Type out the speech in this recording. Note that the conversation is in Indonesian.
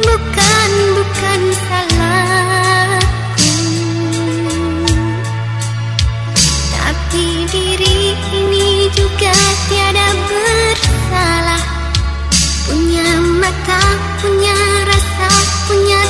Bukan, bukan salahku. Tapi diri ini juga tiada bersalah. Punya mata, punya rasa, punya